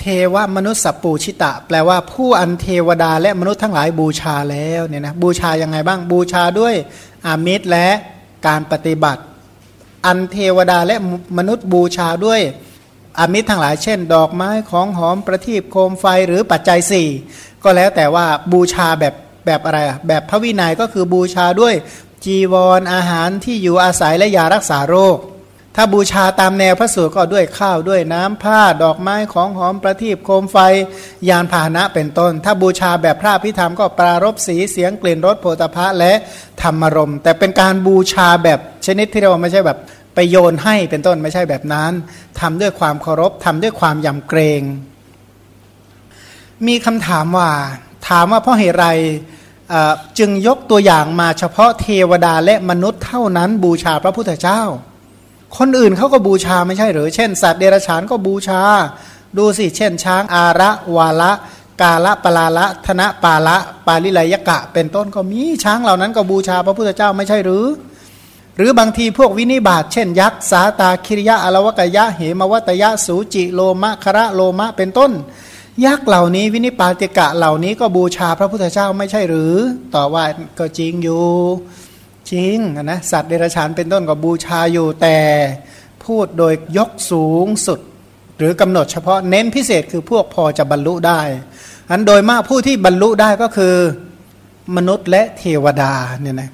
เทวมนุษย์สัปูชิตะ แปลว่าผู้อันเทวดาและมนุษย์ทั้งหลายบูชาแล้วเนี่ยนะบูชายังไงบ้างบูชาด้วยอามิตรและการปฏิบัติ อันเทวดาและมนุษย์บูชาด้วยอามิตรทั้งหลายเช่น ดอกไม้ของหอมประทีปโคมไฟหรือปัจจัยสี่ก็แล้วแต่ว่าบูชาแบบแบบอะไรอะแบบพระวินัยก็คือบูชาด้วยจีวรออาหารที่อยู่อาศัยและยารักษาโรค ถ้าบูชาตามแนวพระสูตรก็ด้วยข้าวด้วยน้ำผ้าดอกไม้ของหอมประทีปโคมไฟยานพาหนะเป็นต้น ถ้าบูชาแบบพระพิธรรมก็ปรารบสีเสียงกลิ่นรสโผฏฐะและธรรมรม แต่เป็นการบูชาแบบชนิดที่เราไม่ใช่แบบไปโยนให้เป็นต้นไม่ใช่แบบนั้นทำด้วยความเคารพทำด้วยความยำเกรง มีคำถามว่า ถามว่าเพราะเหตุไรจึงยกตัวอย่างมาเฉพาะเทวดาและมนุษย์เท่านั้นบูชาพระพุทธเจ้า คนอื่นเขาก็บูชาไม่ใช่หรือ เช่น สัตว์เดรัจฉานก็บูชา ดูสิ เช่น ช้างอาระวาละ กาละปลาละ ธนะปาละ ปาลิไลยกะ เป็นต้นก็มีช้างเหล่านั้นก็บูชาพระพุทธเจ้าไม่ใช่หรือ หรือบางทีพวกวินิบาตเช่น ยักษ์สาตาคิริยะอลวกยะเหมวัตยะสูจิโลมะคระโลมะเป็นต้น ยักษ์เหล่านี้วินิปาติกะเหล่านี้ก็บูชาพระพุทธเจ้าไม่ใช่หรือ ต่อว่าก็จริงอยู่ จริงนะสัตว์เดรัจฉานเป็นต้นก็บูชาอยู่แต่พูดโดยยกสูงสุด หรือกำหนดเฉพาะเน้นพิเศษคือพวกพอจะบรรลุได้ อันโดยมากผู้ที่บรรลุได้ก็คือมนุษย์และเทวดาเนี่ยนะ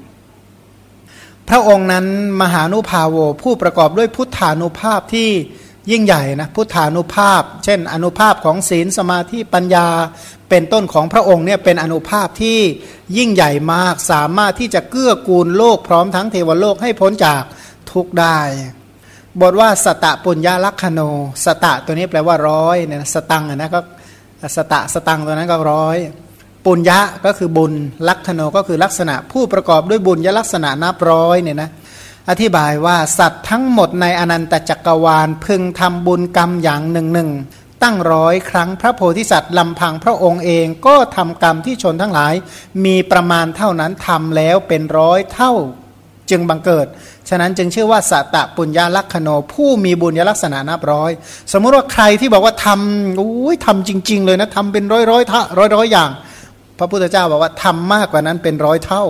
พระองค์นั้นมหานุภาโวผู้ประกอบด้วยพุทธานุภาพที่ ยิ่งใหญ่นะพุทธานุภาพ เช่น อนุภาพของศีลสมาธิปัญญาเป็นต้นของพระองค์เนี่ยเป็นอนุภาพที่ยิ่งใหญ่มากสามารถที่จะเกื้อกูลโลกพร้อมทั้งเทวโลกให้พ้นจากทุกได้ บทว่าสตะปุญญาลักขโน สตะตัวนี้แปลว่าร้อยเนี่ยสตังนะก็สตะสตังตัวนั้นก็ร้อยปุญญะก็คือบุญลักขโนก็คือลักษณะผู้ประกอบด้วยบุญยลักษณะนับร้อยเนี่ยนะ อธิบายว่าสัตว์ทั้งหมดในอนันตจักรวาลพึงทำบุญกรรมอย่างหนึ่งหนึ่งตั้งร้อยครั้งพระโพธิสัตว์ลำพังพระองค์เองก็ทำกรรมที่ชนทั้งหลาย มีประมาณเท่านั้นทำแล้วเป็นร้อยเท่าจึงบังเกิด ฉะนั้นจึงชื่อว่าสัตตปุญญาลักขโนผู้มีบุญยลักษณะนับร้อย สมมุติว่าใครที่บอกว่าทำอุ้ยทำจริง ๆ เลยนะทำเป็นร้อยร้อยท่าร้อยร้อยอย่าง พระพุทธเจ้าบอกว่าทำมากกว่านั้นเป็นร้อยเท่า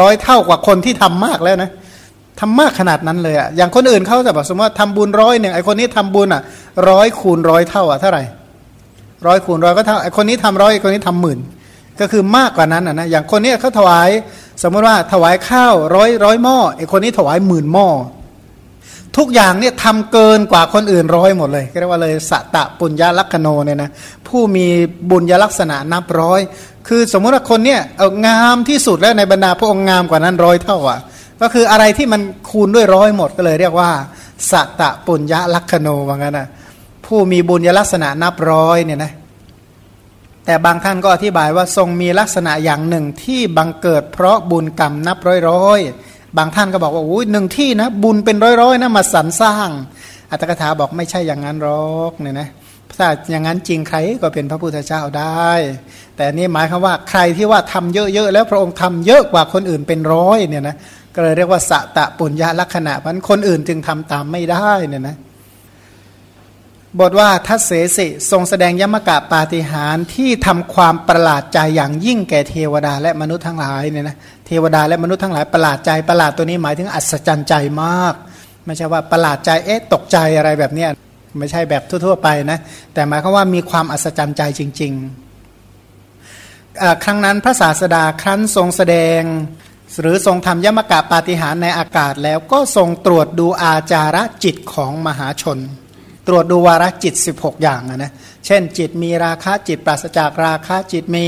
ร้อยเท่ากว่าคนที่ทำมากแล้วนะ ทำมากขนาดนั้นเลยอะอย่างคนอื่นเขาจะบอกสมมติว่าทำบุญร้อยหนึ่งไอคนนี้ทำบุญอะร้อยคูณร้อยเท่าอะเท่าไหร่ร้อยคูณร้อยก็เท่าไอคนนี้ทำร้อยไอคนนี้ทำหมื่นก็คือมากกว่านั้นอะนะอย่างคนนี้เขาถวาย สมมติว่าถวายข้าวร้อยร้อยหม้อไอคนนี้ถวายหมื่นหม้อทุกอย่างเนี่ยทำเกินกว่าคนอื่นร้อยหมดเลยเรียกว่าเลยสัตะปุญญาลักษโนเนี่ยนะผู้มีบุญยลักษณะนับร้อย คือสมมติว่าคนเนี่ยเอางามที่สุดแล้วในบรรดาพระองค์งามกว่านั้นร้อยเท่าอะ ก็คืออะไรที่มันคูณด้วยร้อยหมดก็เลยเรียกว่าสัตตะปุญญลักษโนว่างั้นนะผู้มีบุญยลักษณะนับร้อยเนี่ยนะแต่บางท่านก็อธิบายว่าทรงมีลักษณะอย่างหนึ่งที่บังเกิดเพราะบุญกรรมนับร้อยร้อยบางท่านก็บอกว่าโอ้ยหนึ่งที่นะบุญเป็นร้อยร้อยนะมาสรรสร้าง อัตถกถาบอกไม่ใช่อย่างนั้นหรอกเนี่ยนะถ้าอย่างนั้นจริงใครก็เป็นพระพุทธเจ้าได้ แต่นี่หมายคือว่าใครที่ว่าทำเยอะๆแล้วพระองค์ทำเยอะกว่าคนอื่นเป็นร้อยเนี่ยนะ ก็เลยเรียกว่าสะตะปุญญาลักษณะมันคนอื่นจึงทำตามไม่ได้เนี่ยนะบทว่าทัศเสสิทรงแสดงยมกะปาฏิหารที่ทำความประหลาดใจอย่างยิ่งแก่เทวดาและมนุษย์ทั้งหลายเนี่ยนะเทวดาและมนุษย์ทั้งหลายประหลาดใจประหลาดตัวนี้หมายถึงอัศจรรย์ใจมาก ไม่ใช่ว่าประหลาดใจเอ๊ะตกใจอะไรแบบเนี้ยไม่ใช่แบบทั่ว ๆ ไปนะแต่หมายความว่ามีความอัศจรรย์ใจจริง ๆ ครั้งนั้นพระศาสดาครั้นทรงแสดง หรือทรงทำยมกะปาฏิหารในอากาศแล้วก็ทรงตรวจดูอาจาระจิตของมหาชน ตรวจดูวาระจิต 16 อย่างนะเช่น จิตมีราคะจิตปราศจากราคะจิตมี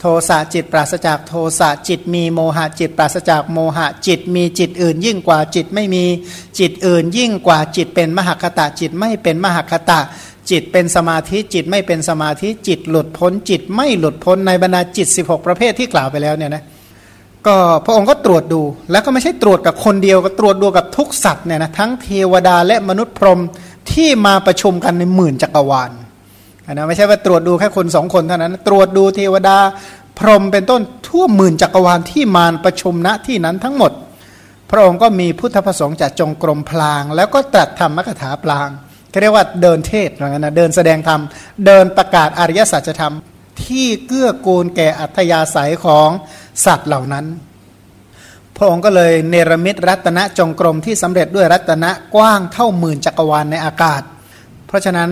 โทสะจิตปราศจากโทสะจิตมีโมหะจิตปราศจากโมหะจิตมีจิตอื่น ยิ่งกว่าจิตไม่มีจิตอื่น ยิ่งกว่าจิตเป็นมหคตะจิตไม่เป็นมหคตะจิตเป็นสมาธิจิตไม่เป็นสมาธิจิตหลุดพ้นจิตไม่หลุดพ้นในบรรดาจิต 16 ประเภทที่กล่าวไปแล้วเนี่ยนะ ก็พระองค์ก็ตรวจดู แล้วก็ไม่ใช่ตรวจกับคนเดียวก็ตรวจดูกับทุกสัตว์เนี่ยนะทั้งเทวดาและมนุษย์พรหมที่มาประชุมกันในหมื่นจักรวาลนะไม่ใช่ว่าตรวจดูแค่คนสองคนเท่านั้น ตรวจดูเทวดาพรหมเป็นต้นทั่วหมื่นจักรวาลที่มาประชุมณที่นั้นทั้งหมด พระองค์ก็มีพุทธประสงค์จะจงกรมพลาง แล้วก็ตรัสธรรมกถาพลางเรียกว่าเดินเทศอะไรเงนะเดินแสดงธรรม เดินประกาศอริยสัจธรรม ที่เกื้อกูลแก่อัธยาศัยของ สัตว์เหล่านั้น พระองค์ก็เลยเนรมิตรัตนะจงกรมที่สำเร็จด้วยรัตนะกว้างเท่าหมื่นจักรวาลในอากาศ เพราะฉะนั้น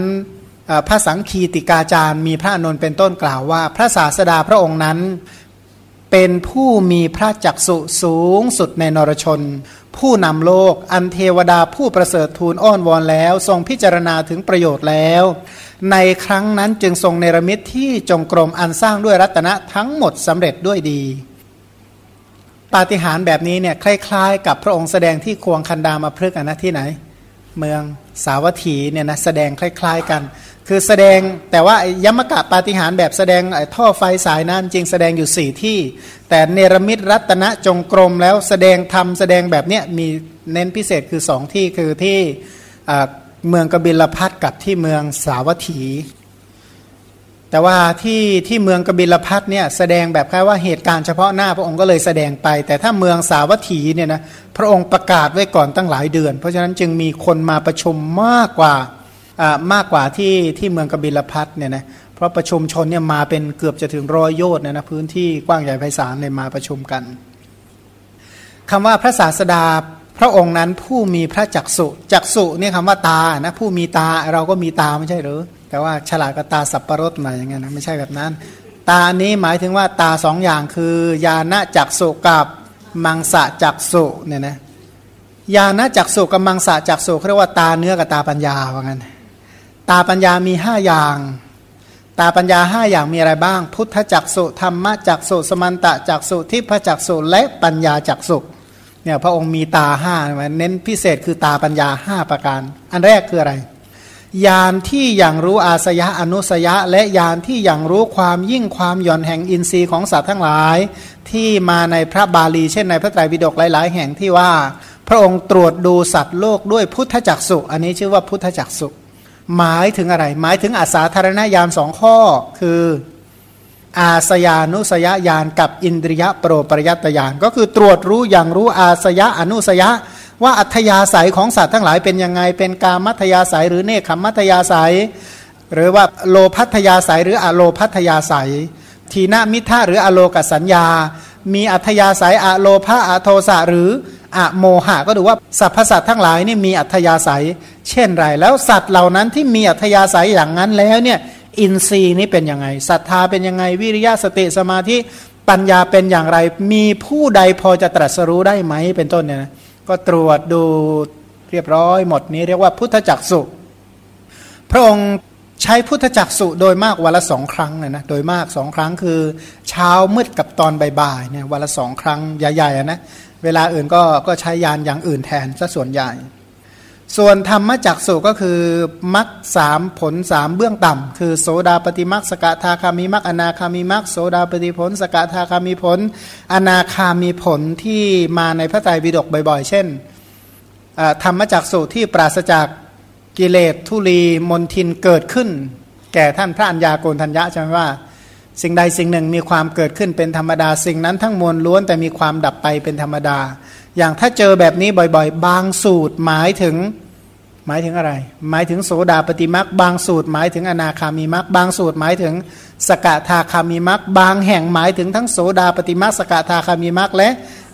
พระสังคีติกาจารย์มีพระนนท์เป็นต้นกล่าวว่า พระศาสดาพระองค์นั้น เป็นผู้มีพระจักสุสูงสุดในนรชน ผู้นำโลกอันเทวดาผู้ประเสริฐทูลอ้อนวอนแล้ว ทรงพิจารณาถึงประโยชน์แล้ว ในครั้งนั้นจึงทรงเนรมิตที่จงกรมอันสร้างด้วยรัตนะทั้งหมดสำเร็จด้วยดี ปาฏิหาริย์แบบนี้เนี่ยคล้ายๆ กับพระองค์แสดงที่ควงคันดามาพฤกษ์นะที่ไหน เมืองสาวัตถีเนี่ยนะแสดงคล้าย ๆกัน คือแสดงแต่ว่ายมกะปาฏิหารแบบแสดงท่อไฟสายนั้นจริงแสดงอยู่สี่ที่ แต่เนรมิตรัตนจงกรมแล้วแสดงทำแสดงแบบเนี้ยมีเน้นพิเศษคือสองที่คือที่เมืองกบิลพัทกับที่เมืองสาวัตถี แต่ว่าที่ที่เมืองกบิลพัทเนี่ยแสดงแบบแค่ว่าเหตุการณ์เฉพาะหน้าพระองค์ก็เลยแสดงไป แต่ถ้าเมืองสาวัตถีเนี่ยนะพระองค์ประกาศไว้ก่อนตั้งหลายเดือน เพราะฉะนั้นจึงมีคนมาประชุมมากกว่า มากกว่าที่ที่เมืองกบิลพัทเนี่ยนะเพราะประชุมชนเนี่ยมาเป็นเกือบจะถึงร้อยโยชน์นี่ยนะพื้นที่กว้างใหญ่ไพศาลเลยมาประชุมกันคำว่าพระศาสดาพระองค์นั้นผู้มีพระจักสุจักสุเนี่ยคำว่าตานะผู้มีตาเราก็มีตาไม่ใช่หรือ แต่ว่าฉลาดกับตาสับปะรดหน่อยอย่างเงี้ยนะไม่ใช่แบบนั้น ตานี้หมายถึงว่าตาสองอย่างคือ ญาณจักสุกับมังสะจักสุเนี่ยนะญาณจักสุกับมังสะจักสุเขาเรียกว่าตาเนื้อกับตาปัญญาว่างั้นตาปัญญามีห้าอย่าง ตาปัญญาห้าอย่างมีอะไรบ้าง พุทธจักสุธรรมจักสุสมันตะจักสุทิพจักสุและปัญญาจักสุเนี่ยพระองค์มีตาห้าเน้นพิเศษคือตาปัญญาห้าประการ อันแรกคืออะไร ยานที่อย่างรู้อาสยะอนุสยะ และยานที่อย่างรู้ความยิ่งความหย่อนแห่งอินทรีย์ของสัตว์ทั้งหลาย ที่มาในพระบาลีเช่นในพระไตรปิฎกหลาย ๆ แห่งที่ว่า พระองค์ตรวจดูสัตว์โลกด้วยพุทธจักสุอันนี้ชื่อว่าพุทธจักสุหมายถึงอะไร หมายถึงอาสาธารณญาณสองข้อ คือ อาสยานุสยญาณกับอินทรียโปรปริยัตญาณก็คือตรวจรู้อย่างรู้อาสยะอนุสยะ ว่าอัธยาศัยของสัตว์ทั้งหลายเป็นยังไง เป็นกามัธยาศัย หรือเนคขมัธยาศัย หรือว่าโลพัทยาศัย หรืออโลพัทยาศัย ทีนามิทะหรืออโลกสัญญา มีอัธยาศัยอโลภะอโทสะหรืออะโมหะก็ดูว่าสรรพสัตว์ทั้งหลายนี่มีอัธยาศัย เช่นไร แล้วสัตว์เหล่านั้นที่มีอัธยาศัยอย่างนั้นแล้วเนี่ยอินทรีย์นี้เป็นยังไงศรัทธาเป็นยังไงวิริยะสติสมาธิปัญญาเป็นอย่างไร มีผู้ใดพอจะตรัสรู้ได้ไหมเป็นต้นเนี่ยนะ ก็ตรวจดูเรียบร้อยหมดนี้เรียกว่าพุทธจักสุพระองค์ใช้พุทธจักสุโดยมากวันละสองครั้งเลยนะโดยมากสองครั้งคือ เช้ามืดกับตอนบ่ายๆเนี่ยวันละสองครั้งใหญ่ๆนะเวลาอื่นก็ก็ใช้ยานอย่างอื่นแทนซะส่วนใหญ่ ส่วนธรรมจักสุก็คือมักสามผลสามเบื้องต่ำคือโสดาปฏิมักสกทาคามิมักอนาคามิมักโสดาปฏิผล สกทาคามิผล อนาคามีผลที่มาในพระไตรปิฎกบ่อยๆ เช่นธรรมจักสุที่ปราศจากกิเลสทุลีมนทินเกิดขึ้น แก่ท่านพระัญญาโกณทัญญะใช่ไหมว่า สิ่งใดสิ่งหนึ่งมีความเกิดขึ้นเป็นธรรมดาสิ่งนั้นทั้งมวลล้วนแต่มีความดับไปเป็นธรรมดา อย่างถ้าเจอแบบนี้บ่อยๆ บางสูตรหมายถึง หมายถึงอะไร หมายถึงโสดาปฏิมักบางสูตรหมายถึงอนาคามีมักบางสูตรหมายถึงสกทาคามีมักบางแห่งหมายถึงทั้งโสดาปฏิมักสกทาคามีมักและ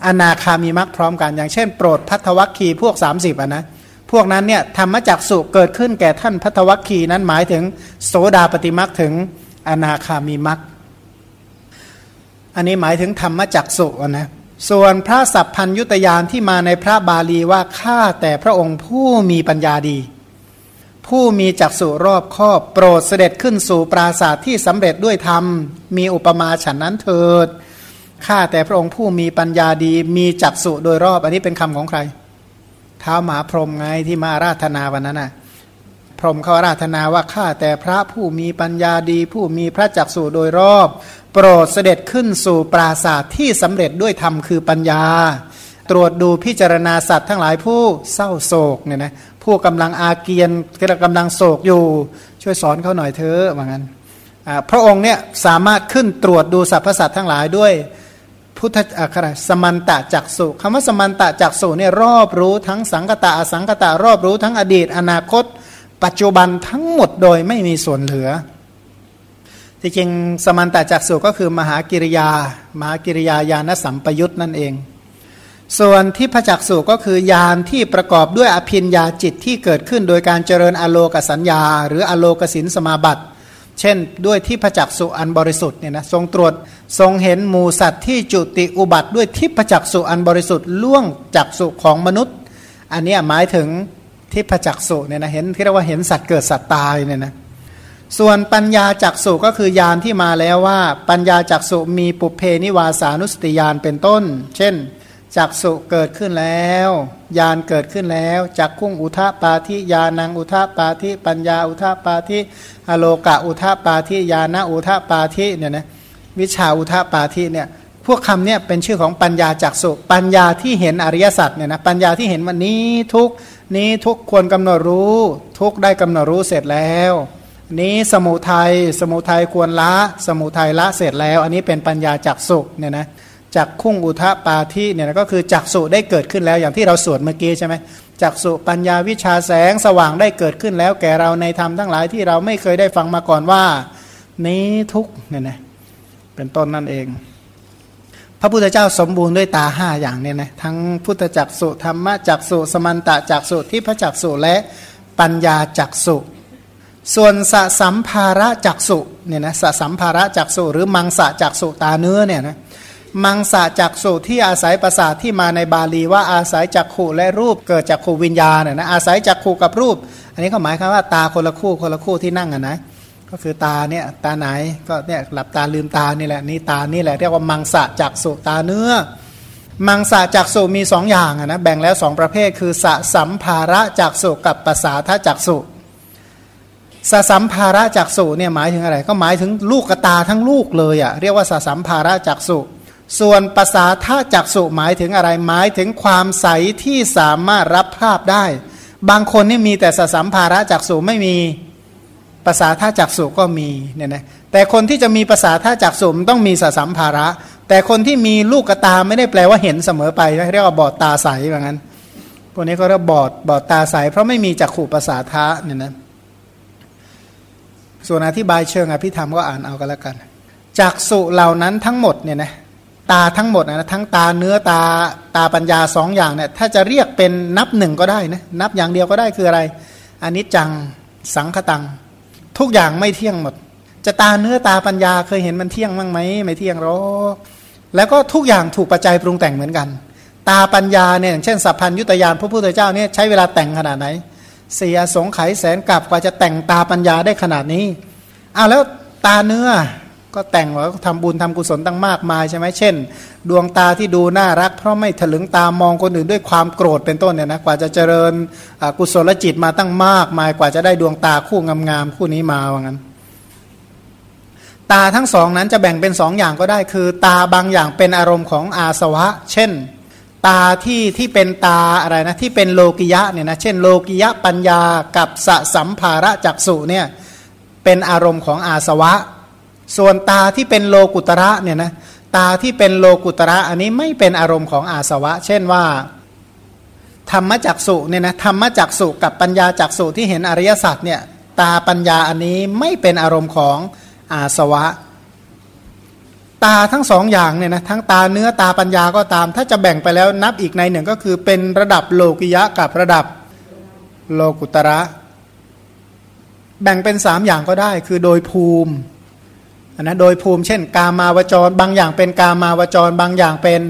อนาคามีมักพร้อมกัน อย่างเช่น โปรดพัทวัคคีพวก 30อะนะพวกนั้นเนี่ยธรรมจักสุเกิดขึ้นแก่ท่านพัทวัคคีนั้นหมายถึงโสดาปฏิมักถึงอนาคามีมักอันนี้หมายถึงธรรมจักสุนะ ส่วนพระสัพพัญยุตยานที่มาในพระบาลีว่าข้าแต่พระองค์ผู้มีปัญญาดี ผู้มีจักสุรอบครอบโปรดเสด็จขึ้นสู่ปราศาสตร์ที่สำเร็จด้วยธรรม มีอุปมาฉันนั้นเถิดข้าแต่พระองค์ผู้มีปัญญาดี มีจักสุโดยรอบอันนี้เป็นคำของใครเท้าหมาพรมไงที่มาราธนาวันนั้นน่ะพรมเขาราธนาว่าข้าแต่พระผู้มีปัญญาดี ผู้มีพระจักสุโดยรอบ ปรดเสด็จขึ้นสู่ปราศาสตร์ที่สำเร็จด้วยธรรมคือปัญญา ตรวจดูพิจารณาสัตว์ทั้งหลายผู้เศร้าโศกเนี่ยนะผู้กำลังอาเกียนกำลังโศกอยู่ ช่วยสอนเขาหน่อยเถอะว่างั้นพระองค์เนี่ยสามารถขึ้นตรวจดูสรรพสัตว์ทั้งหลายด้วยพุทธอัครสมันตะจักสุคำว่าสมันตะจักสุเนี่ยรอบรู้ทั้งสังกตะอสังกตะรอบรู้ทั้งอดีต อนาคต ปัจจุบันทั้งหมดโดยไม่มีส่วนเหลือ ที่จริงสมันตจักสุก็คือมหากิริยา มหากิริยาญาณสัมปยุตนั่นเอง ส่วนที่พจักสุก็คือญาณที่ประกอบด้วยอภินญาจิตที่เกิดขึ้นโดยการเจริญอโลกสัญญา หรืออโลกสินสมาบัติ เช่น ด้วยที่พจักสุอันบริสุทธิ์เนี่ยนะทรงตรวจทรงเห็นหมูสัตว์ที่จุติอุบัติ ด้วยทิพจักสุอันบริสุทธิ์ล่วงจักสุของมนุษย์ อันนี้หมายถึงทิพจักสุเนี่ยนะเห็นที่เรียกว่าเห็นสัตว์เกิดสัตว์ตายเนี่ยนะ ส่วนปัญญาจักสุก็คือยานที่มาแล้วว่า ปัญญาจักสุมีปุเพนิวาสานุสติยานเป็นต้น เช่นจักสุเกิดขึ้นแล้วยานเกิดขึ้นแล้วจักคุ้งอุทาปาธิยานังอุทาปาธิปัญญาอุทาปาธิอโลกะอุทาปาธิยานะอุทาปาธิเนี่ยนะวิชาอุทาปาธิเนี่ยพวกคำเนี่ยเป็นชื่อของปัญญาจักสุปัญญาที่เห็นอริยสัจเนี่ยนะปัญญาที่เห็นวันนี้ทุกนี้ทุกควรกำหนดรู้ ทุกได้กำหนดรู้เสร็จแล้ว นี้สมุทัยสมุทัยควรละ สมุทัยละเสร็จแล้ว อันนี้เป็นปัญญาจักสุเนี่ยนะจักคุ้งอุทะปาทิเนี่ยก็คือจักสุได้เกิดขึ้นแล้วอย่างที่เราสวดเมื่อกี้ใช่ไหมจักสุปัญญาวิชาแสงสว่างได้เกิดขึ้นแล้ว แก่เราในธรรมทั้งหลายที่เราไม่เคยได้ฟังมาก่อนว่า นี้ทุกเนี่ยนะเป็นต้นนั่นเอง พระพุทธเจ้าสมบูรณ์ด้วยตาห้าอย่างเนี่ยนะทั้งพุทธจักสุธรรมจักสุสมันตะจักสุที่พระจักสุและปัญญาจักสุ ส่วนสสัมภาระจักสุเนี่ยนะสสัมภาระจักสุหรือมังสะจักสุตาเนื้อเนี่ยนะมังสะจักสุที่อาศัยประสาทที่มาในบาลีว่าอาศัยจักขู่และรูปเกิดจากขูวิญญาณเนี่ยนะอาศัยจักขู่กับรูป อันนี้ก็หมายความว่าตาคนละคู่คนละคู่ที่นั่งอะนะก็คือตาเนี่ยตาไหนก็เนี่ยหลับตาลืมตานี่แหละนี่ตานี่แหละเรียกว่ามังสะจักสุตาเนื้อ มังสะจักสุมีสองอย่างนะแบ่งแล้วสองประเภทคือสะสัมภาระจักสุกับภาษาทจักสุ สสัมภาระจักสุเนี่ยหมายถึงอะไร ก็หมายถึงลูกกตาทั้งลูกเลยอะ่ะเรียกว่าสสัมภาระจักสุส่วนภาษาท่าจักสุหมายถึงอะไรหมายถึงความใสที่สามารถรับภาพได้ บางคนนี่มีแต่สสัมภาระจักสุไม่มีภาษาท่าจักสุก็มีเนี่ยนะแต่คนที่จะมีภาษาท่าจักสุมต้องมีสสัมภาระ แต่คนที่มีลูกกตาไม่ได้แปลว่าเห็นเสมอไปเรียกว่าบอดตาใสแบบนั้นพวกนี้ก็เรียกบอดบอดตาใสเพราะไม่มีจักขู่ภาษาท่าเนี่ยนะ ส่วนอธิบายเชิงอภิธรรมก็อ่านเอากันแล้วกันจักสุเหล่านั้นทั้งหมดเนี่ยนะตาทั้งหมดนะทั้งตาเนื้อตาตาปัญญาสองอย่างเนี่ยถ้าจะเรียกเป็นนับหนึ่งก็ได้นะนับอย่างเดียวก็ได้คืออะไรอันนี้จังสังคตัง ทุกอย่างไม่เที่ยงหมด จะตาเนื้อตาปัญญาเคยเห็นมันเที่ยงบ้างไหมไม่เที่ยงหรอกแล้วก็ทุกอย่างถูกปัจจัยปรุงแต่งเหมือนกัน ตาปัญญาเนี่ยเช่นสัพพัญยุตยานพระพุทธเจ้าเนี่ยใช้เวลาแต่งขนาดไหน เสียสงไขแสนกลับกว่าจะแต่งตาปัญญาได้ขนาดนี้อ้าวแล้วตาเนื้อก็แต่งว่าทำบุญทำกุศลตั้งมากมายใช่ไหมเช่น ดวงตาที่ดูน่ารัก เพราะไม่ถลึงตามองคนอื่นด้วยความโกรธเป็นต้นเนี่ยนะกว่าจะเจริญกุศลจิตมาตั้งมากมายกว่าจะได้ดวงตาคู่งามๆคู่นี้มาว่างั้น ตาทั้งสองนั้นจะแบ่งเป็นสองอย่างก็ได้คือ ตาบางอย่างเป็นอารมณ์ของอาสวะ เช่น ตาที่ที่เป็นตาอะไรนะที่เป็นโลกิยะเนี่ยนะเช่นโลกิยะปัญญากับสสัมภาระจักสุเนี่ยเป็นอารมณ์ของอาสวะ ส่วนตาที่เป็นโลกุตระเนี่ยนะตาที่เป็นโลกุตระอันนี้ไม่เป็นอารมณ์ของอาสวะ เช่นว่า ธรรมจักสุเนี่ยนะธรรมจักสุกับปัญญาจักสุที่เห็นอริยสัจเนี่ยตาปัญญาอันนี้ไม่เป็นอารมณ์ของอาสวะ ตาทั้งสองอย่างเนี่ยนะทั้งตาเนื้อตาปัญญาก็ตาม ถ้าจะแบ่งไปแล้วนับอีกในหนึ่งก็คือเป็นระดับโลกิยะกับระดับโลกุตระ แบ่งเป็นสามอย่างก็ได้ คือโดยภูมินะโดยภูมิเช่น กามาวจร บางอย่างเป็นกามาวจร บางอย่างเป็น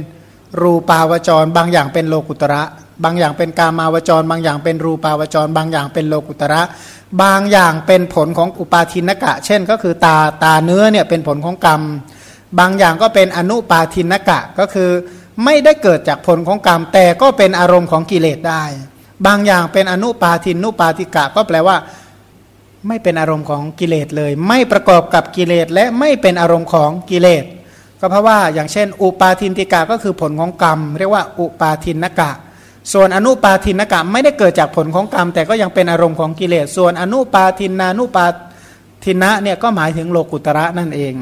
รูปาวจร บางอย่างเป็นโลกุตระ บางอย่างเป็นกามาวจร บางอย่างเป็นรูปาวจร บางอย่างเป็นโลกุตระ บางอย่างเป็นผลของอุปาทินกะ เช่นก็คือตาตาเนื้อเนี่ยเป็นผลของกรรม บางอย่างก็เป็นอนุปาทินกะก็คือไม่ได้เกิดจากผลของกรรม แต่ก็เป็นอารมณ์ของกิเลสได้ บางอย่างเป็นอนุปาทินุปาติกะก็แปลว่า ไม่เป็นอารมณ์ของกิเลสเลย ไม่ประกอบกับกิเลสและไม่เป็นอารมณ์ของกิเลส ก็เพราะว่าอย่างเช่น อุปาทินติกาก็คือผลของกรรม เรียกว่าอุปาทินกะ ส่วนอนุปาทินนกะไม่ได้เกิดจากผลของกรรม แต่ก็ยังเป็นอารมณ์ของกิเลส ส่วนอนุปาทินนานุปาทินะเนี่ยก็หมายถึงโลกุตระนั่นเอง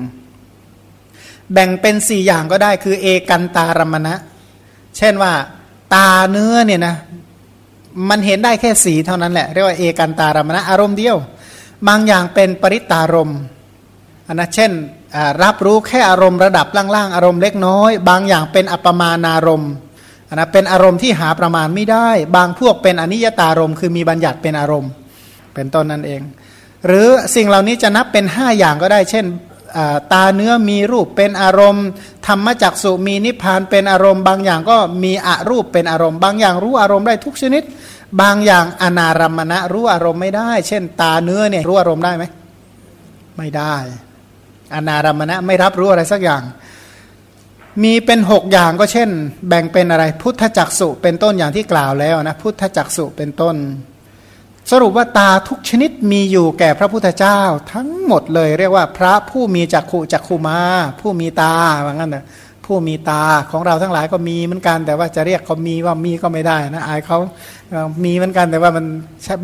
แบ่งเป็นสี่อย่างก็ได้คือ เอกันตารมณะ เช่นว่า ตาเนื้อเนี่ยนะมันเห็นได้แค่สีเท่านั้นแหละเรียกว่าเอกันตารมณะอารมณ์เดียว บางอย่างเป็นปริตารมอันนะเช่นรับรู้แค่อารมณ์ระดับล่างๆ อารมณ์เล็กน้อย บางอย่างเป็นอัปมานารมณ์อันนะเป็นอารมณ์ที่หาประมาณไม่ได้ บางพวกเป็นอนิยตารมณ์คือมีบัญญัติเป็นอารมณ์ เป็นต้นนั่นเอง หรือสิ่งเหล่านี้จะนับเป็น 5 อย่างก็ได้ เช่น ตาเนื้อมีรูปเป็นอารมณ์ธรรมจักสุมีนิพพานเป็นอารมณ์ บางอย่างก็มีอรูปเป็นอารมณ์ บางอย่างรู้อารมณ์ได้ทุกชนิด บางอย่างอนารมณะรู้อารมณ์ไม่ได้ เช่น ตาเนื้อเนี่ยรู้อารมณ์ได้ไหมไม่ได้ อนารมณะไม่รับรู้อะไรสักอย่าง มีเป็นหกอย่างก็เช่น แบ่งเป็นอะไร พุทธจักสุเป็นต้นอย่างที่กล่าวแล้วนะพุทธจักสุเป็นต้น สรุปว่าตาทุกชนิดมีอยู่แก่พระพุทธเจ้า ทั้งหมดเลย เรียกว่าพระผู้มีจักขุจักขุมา ผู้มีตาว่างั้นนะผู้มีตาของเราทั้งหลายก็มีเหมือนกัน แต่ว่าจะเรียกเขามีว่ามีก็ไม่ได้นะอายเขามีเหมือนกันแต่ว่ามัน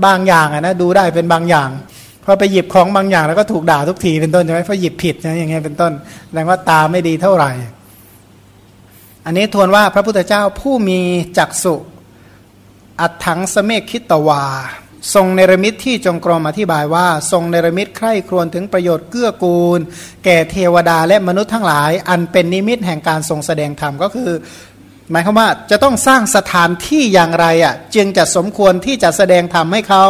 บางอย่างนะดูได้เป็นบางอย่างพอไปหยิบของบางอย่างแล้วก็ถูกด่าทุกทีเป็นต้นใช่ไหมเพราะหยิบผิดนะอย่างเงี้ยเป็นต้นแสดงว่าตาไม่ดีเท่าไหร่ อันนี้ทวนว่าพระพุทธเจ้าผู้มีจักสุอัตถังสเมฆคิตวา ทรงเนรมิตที่จงกรมอธิบายว่า ทรงเนรมิตใคร่ครวญถึงประโยชน์เกื้อกูล แก่เทวดาและมนุษย์ทั้งหลาย อันเป็นนิมิตแห่งการทรงแสดงธรรมก็คือ หมายความว่าจะต้องสร้างสถานที่อย่างไรอะจึงจะสมควรที่จะแสดงธรรมให้เขา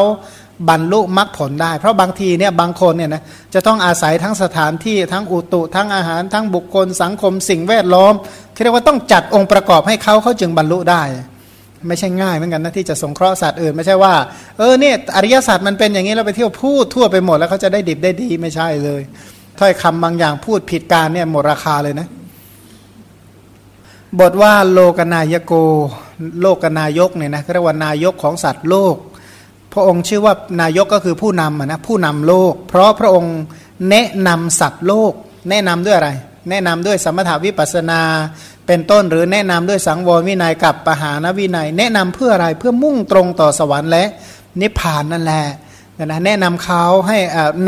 บรรลุมรรคผลได้ เพราะบางทีเนี่ยบางคนเนี่ยนะจะต้องอาศัยทั้งสถานที่ทั้งอุตุ ทั้งอาหาร ทั้งบุคคลสังคมสิ่งแวดล้อมเรียกว่าต้องจัดองค์ประกอบให้เขาเขาจึงบรรลุได้ ไม่ใช่ง่ายเหมือนกันนะที่จะสงเคราะห์สัตว์อื่นไม่ใช่ว่าเออเนี่ยอริยสัจมันเป็นอย่างนี้เราไปเที่ยวพูดทั่วไปหมดแล้วเขาจะได้ดิบได้ดีไม่ใช่เลยถ้อยคำบางอย่างพูดผิดการเนี่ยหมดราคาเลยนะ บทว่าโลกนายโก โลกนายกเนี่ยนะเรียกว่านายกของสัตว์โลก พระองค์ชื่อว่านายกก็คือผู้นำนะผู้นำโลก เพราะพระองค์แนะนำสัตว์โลก แนะนำด้วยอะไร แนะนำด้วยสมถาวิปัสนา เป็นต้นหรือแนะนำด้วยสังวรวินัยกับปหานวินัย แนะนำเพื่ออะไรเพื่อมุ่งตรงต่อสวรรค์และนิพพานนั่นแหละนะแนะนำเขาให้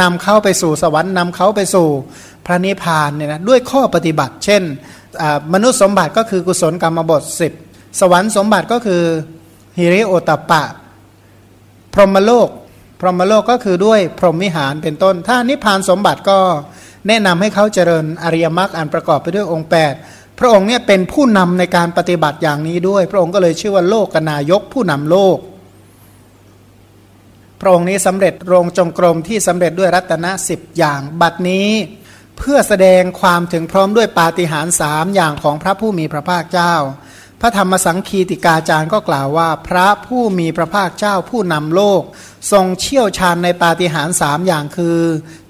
นำเขาไปสู่สวรรค์นำเขาไปสู่พระนิพพานเนี่ยนะด้วยข้อปฏิบัติ เช่นมนุษย์สมบัติก็คือกุศลกรรมบท 10 สวรรค์สมบัติก็คือฮิริโอตปะ พรหมโลก พรหมโลกก็คือด้วยพรหมวิหารเป็นต้น ถ้านิพพานสมบัติก็แนะนำให้เขาเจริญอริยมรรคอันประกอบไปด้วยองค์ 8 พระองค์เนี่ยเป็นผู้นำในการปฏิบัติอย่างนี้ด้วย พระองค์ก็เลยชื่อว่าโลกกนายกผู้นำโลก พระองค์นี้สำเร็จโรงจงกรมที่สำเร็จด้วยรัตนสิบอย่างบัดนี้ เพื่อแสดงความถึงพร้อมด้วยปาฏิหาริย์สามอย่างของพระผู้มีพระภาคเจ้า พระธรรมสังคีติกาจารย์ก็กล่าวว่า พระผู้มีพระภาคเจ้าผู้นำโลก ทรงเชี่ยวชาญในปาฏิหาริย์สามอย่างคือ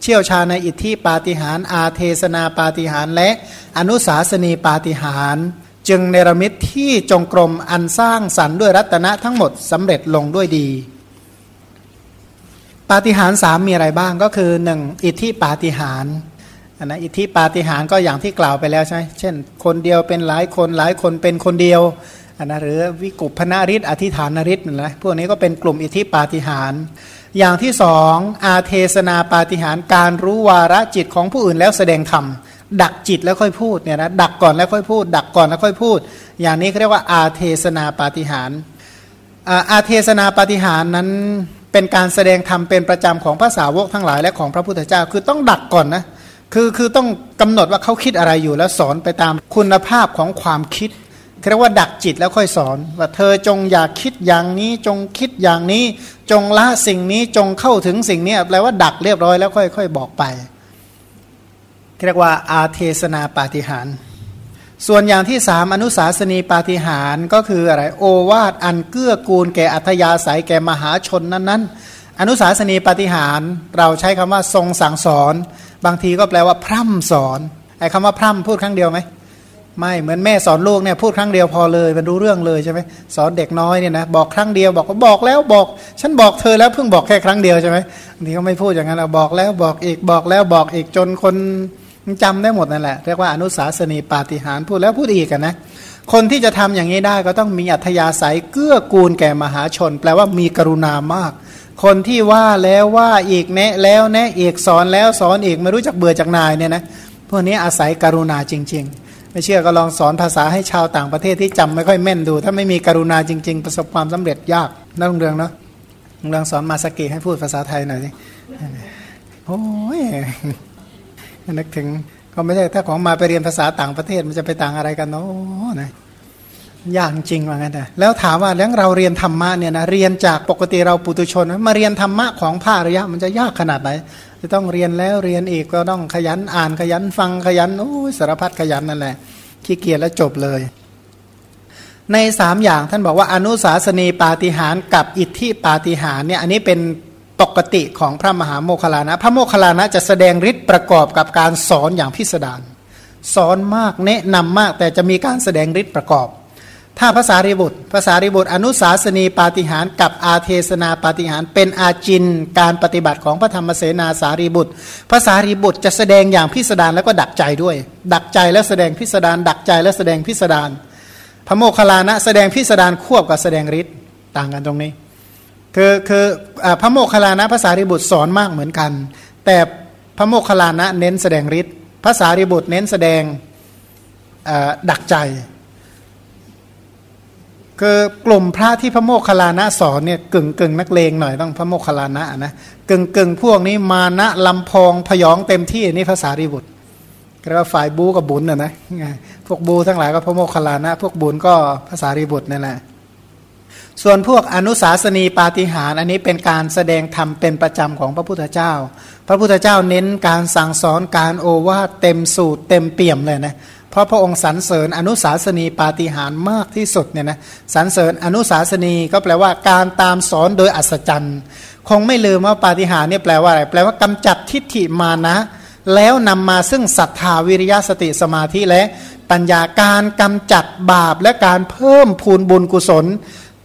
เชี่ยวชาญในอิทธิปาฏิหาริย์อาเทศนาปาฏิหาริย์และอนุสาสนีปาฏิหาริย์จึงเนรมิตที่จงกรมอันสร้างสรรค์ด้วยรัตนะทั้งหมดสำเร็จลงด้วยดีปาฏิหาริย์สามมีอะไรบ้างก็คือหนึ่งอิทธิปาฏิหาริย์ นนะอิทธิปาฏิหาริย์ก็อย่างที่กล่าวไปแล้วใช่ไหมเช่น คนเดียวเป็นหลายคนหลายคนเป็นคนเดียวอันนะหรือวิกุพนาริศอธิฐานริศนะพวกนี้ก็เป็นกลุ่มอิทธิปาฏิหาริย์อย่างที่สองอาเทศนาปาฏิหาริย์การรู้วาระจิตของผู้อื่นแล้วแสดงธรรมดักจิตแล้วค่อยพูดเนี่ยนะดักก่อนแล้วค่อยพูด ดักก่อนแล้วค่อยพูด อย่างนี้เขาเรียกว่าอาเทศนาปาฏิหาริย์อาเทศนาปาฏิหาริย์นั้นเป็นการแสดงธรรมเป็นประจำของภาษาวกทั้งหลายและของพระพุทธเจ้า คือต้องดักก่อนนะ คือคือต้องกำหนดว่าเขาคิดอะไรอยู่แล้วสอนไปตามคุณภาพของความคิดเรียกว่าดักจิตแล้วค่อยสอน ว่าเธอจงอย่าคิดอย่างนี้ จงคิดอย่างนี้ จงละสิ่งนี้จงเข้าถึงสิ่งนี้แปลว่าดักเรียบร้อยแล้วค่อย ๆ บอกไปเรียกว่าอาเทศนาปาฏิหารส่วนอย่างที่สามอนุสาสนีปาฏิหารก็คืออะไรโอวาทอันเกื้อกูลแก่อัธยาศัยแก่มหาชนนั้นๆ อนุสาสนีปาฏิหารเราใช้คำว่าทรงสั่งสอน บางทีก็แปลว่าพร่ำสอนไอ้คำว่าพร่ำพูดครั้งเดียวไหมไม่เหมือนแม่สอนลูกเนี่ยพูดครั้งเดียวพอเลยมันรู้เรื่องเลยใช่ไหมสอนเด็กน้อยเนี่ยนะบอกครั้งเดียวบอกบอกแล้วบอก ฉันบอกเธอแล้วเพิ่งบอกแค่ครั้งเดียวใช่ไหมบางทีเขาไม่พูดอย่างนั้นเราบอกแล้วบอกอีกบอกแล้วบอกอีกจนคนจำได้หมดนั่นแหละเรียกว่าอนุสาสนีปาฏิหารพูดแล้วพูดอีกกันนะคนที่จะทำอย่างนี้ได้ก็ต้องมีอัธยาศัยเกื้อกูลแก่มหาชน แปลว่ามีกรุณามาก คนที่ว่าแล้วว่าอีกแนะแล้วแนะอีกสอนแล้วสอนอีกไม่รู้จักเบื่อจากนายเนี่ยนะพวกนี้อาศัยกรุณาจริง ๆ ไม่เชื่อก็ลองสอนภาษาให้ชาวต่างประเทศที่จำไม่ค่อยแม่นดู ถ้าไม่มีกรุณาจริง ๆ ประสบความสำเร็จยากนั่งเรืองเนาะลุงเรืองสอนมาสกิให้พูดภาษาไทยหน่อยสิโอ้ยนึกถึงก็ไม่ใช่ถ้าของมาไปเรียนภาษาต่างประเทศมันจะไปต่างอะไรกันเนาะนะ ยากจริงว่างั้นแต่แล้วถามว่าแล้วเราเรียนธรรมะเนี่ยนะเรียนจากปกติเราปุตุชนมาเรียนธรรมะของพระอริยะมันจะยากขนาดไหนจะต้องเรียนแล้วเรียนอีกก็ต้องขยันอ่านขยันฟังขยันโอ้ยสารพัดขยันนั่นแหละขี้เกียจแล้วจบเลย ในสามอย่างท่านบอกว่าอนุสาสนีปาฏิหารกับอิทธิปาฏิหารเนี่ยอันนี้เป็นปกติของพระมหาโมคลานะ พระโมคคลานะจะแสดงฤทธิ์ประกอบกับการสอนอย่างพิสดารสอนมากแนะนำมากแต่จะมีการแสดงฤทธิ์ประกอบ ถ้าภาษาริบุตรภาษาริบุตรอนุสาสนีปาฏิหารกับอาเทศนาปาฏิหารเป็นอาจินการปฏิบัติของพระธรรมเสนาสารีบุตรภาษารีบุตรจะแสดงอย่างพิสดารแล้วก็ดักใจด้วย ดักใจแล้วแสดงพิสดารดักใจแล้วแสดงพิสดารพระโมคคัลลานะแสดงพิสดารควบกับแสดงฤทธิ์ต่างกันตรงนี้ คือคือพระโมคคัลลานะภาษาริบุตรสอนมากเหมือนกัน แต่พระโมคคัลลานะเน้นแสดงฤทธิ์ภาษาริบุตรเน้นแสดงดักใจ คือกลุ่มพระที่พระโมคคัลลานะสอนเนี่ยกึ่งกึ่งนักเลงหน่อยต้องพระโมคคัลลานะนะกึ่งกึ่งพวกนี้มานะลำพองพยองเต็มที่นี่ภาษาริบุตรเรียกว่าฝ่ายบูกับบุญน่ะนะพวกบูทั้งหลายก็พระโมคคัลลานะ พวกบุญก็ภาษาริบุตรนั่นแหละส่วนพวกอนุสาสนีปาฏิหาริย์อันนี้เป็นการแสดงธรรมเป็นประจำของพระพุทธเจ้า พระพุทธเจ้าเน้นการสั่งสอนการโอวาทเต็มสูตรเต็มเปี่ยมเลยนะ เพราะพระองค์สรรเสริญอนุสาสนีปาฏิหาริย์มากที่สุดเนี่ยนะสรรเสริญอนุสาสนีก็แปลว่าการตามสอนโดยอัศจรรย์คงไม่ลืมว่าปาฏิหาริย์เนี่ยแปลว่าอะไรแปลว่ากำจัดทิฏฐิมานะ แล้วนำมาซึ่งศรัทธาวิริยะสติสมาธิและปัญญาการกำจัดบาปและการเพิ่มพูนบุญกุศล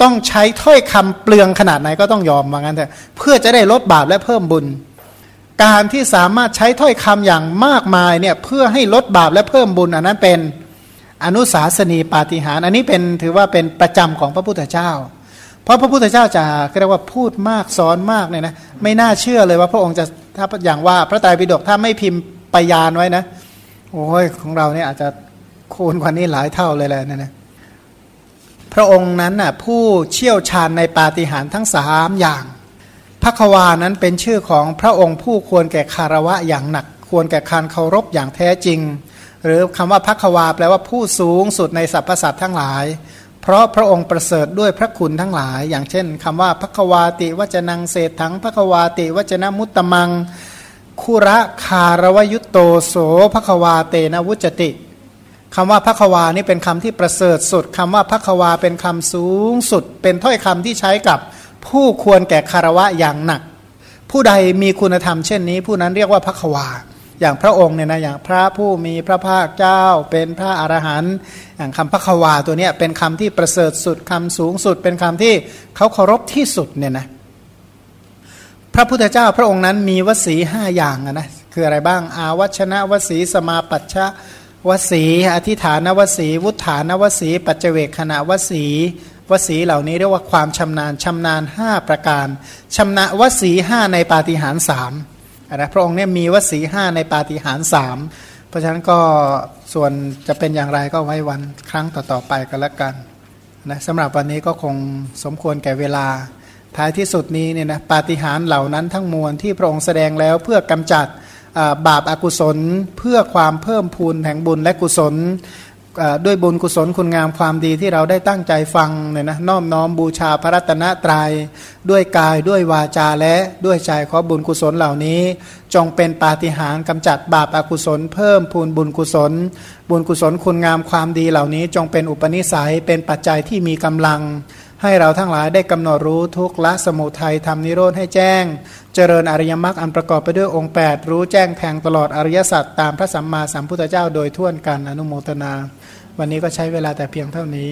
ต้องใช้ถ้อยคำเปลืองขนาดไหนก็ต้องยอมว่างั้นเถอะเพื่อจะได้ลดบาปและเพิ่มบุญ การที่สามารถใช้ถ้อยคำอย่างมากมายเนี่ยเพื่อให้ลดบาปและเพิ่มบุญอันนั้นเป็นอนุสาสนีปาฏิหารอันนี้เป็นถือว่าเป็นประจำของพระพุทธเจ้า เพราะพระพุทธเจ้าจะเรียกว่าพูดมากสอนมากเนี่ยนะไม่น่าเชื่อเลยว่าพระองค์จะถ้าอย่างว่าพระไตรปิฎกถ้าไม่พิมพ์ปยานไว้นะโอ้ยของเราเนี่ยอาจจะคูณกว่านี้หลายเท่าเลยแหละนะนะพระองค์นั้นน่ะผู้เชี่ยวชาญในปาฏิหาริย์ทั้งสามอย่าง พระควานั้นเป็นชื่อของพระองค์ผู้ควรแก่คารวะอย่างหนัก ควรแก่การเคารพอย่างแท้จริง หรือคำว่าพระควาแปลว่าผู้สูงสุดในสรรพสัตว์ทั้งหลาย เพราะพระองค์ประเสริฐด้วยพระคุณทั้งหลาย อย่างเช่นคำว่าพระควาติวจนังเศษถังพระควาติวจนะมุตตมังคุระคารวยุตโตโสพระควาเตนวุจติคำว่าพักวานี่เป็นคำที่ประเสริฐสุดคำว่าพักวาเป็นคำสูงสุด เป็นถ้อยคำที่ใช้กับ ผู้ควรแก่คารวะอย่างหนัก ผู้ใดมีคุณธรรมเช่นนี้ ผู้นั้นเรียกว่าพักวา อย่างพระองค์เนี่ยนะอย่างพระผู้มีพระภาคเจ้า เป็นพระอรหันต์อย่างคำพักวาตัวนี้เป็นคำที่ประเสริฐสุดคำสูงสุด เป็นคำที่เขาเคารพที่สุดเนี่ยนะพระพุทธเจ้าพระองค์นั้นมีวสีห้าอย่างนะคืออะไรบ้าง อาวัชนะวสีสมาปัชชะวสี อธิฐานวสี วุฒานวสี ปัจเจเวกขณะวสี วสีเหล่านี้เรียกว่าความชำนาญชำนาญห้าประการชำนาญวสีห้าในปาฏิหารสามนะพระองค์เนี่ยมีวสีห้าในปาฏิหารสามเพราะฉะนั้นก็ส่วนจะเป็นอย่างไรก็ไว้วันครั้งต่อๆไปกันละกันนะสำหรับวันนี้ก็คงสมควรแก่เวลา ท้ายที่สุดนี้เนี่ยนะปาฏิหารเหล่านั้นทั้งมวลที่พระองค์แสดงแล้วเพื่อกำจัดบาปอากุศล เพื่อความเพิ่มพูนแห่งบุญและกุศล ด้วยบุญกุศลคุณงามความดีที่เราได้ตั้งใจฟังเนี่ยนะน้อมน้อมบูชาพระรัตนตรยัยด้วยกายด้วยวาจาและด้วยใจขอบุญกุศลเหล่านี้ จงเป็นปาฏิหาริย์กำจัดบาปอากุศล เพิ่มพูนบุญกุศล บุญกุศลคุณงามความดีเหล่านี้ จงเป็นอุปนิสัยเป็นปัจจัยที่มีกำลัง ให้เราทั้งหลายได้กำหนดรู้ทุกละสมุทัยทำนิโรธให้แจ้ง เจริญอริยมรรคอันประกอบไปด้วยองค์ 8 รู้แจ้งแทงตลอดอริยสัจตามพระสัมมาสัมพุทธเจ้าโดยทั่วกันอนุโมทนา วันนี้ก็ใช้เวลาแต่เพียงเท่านี้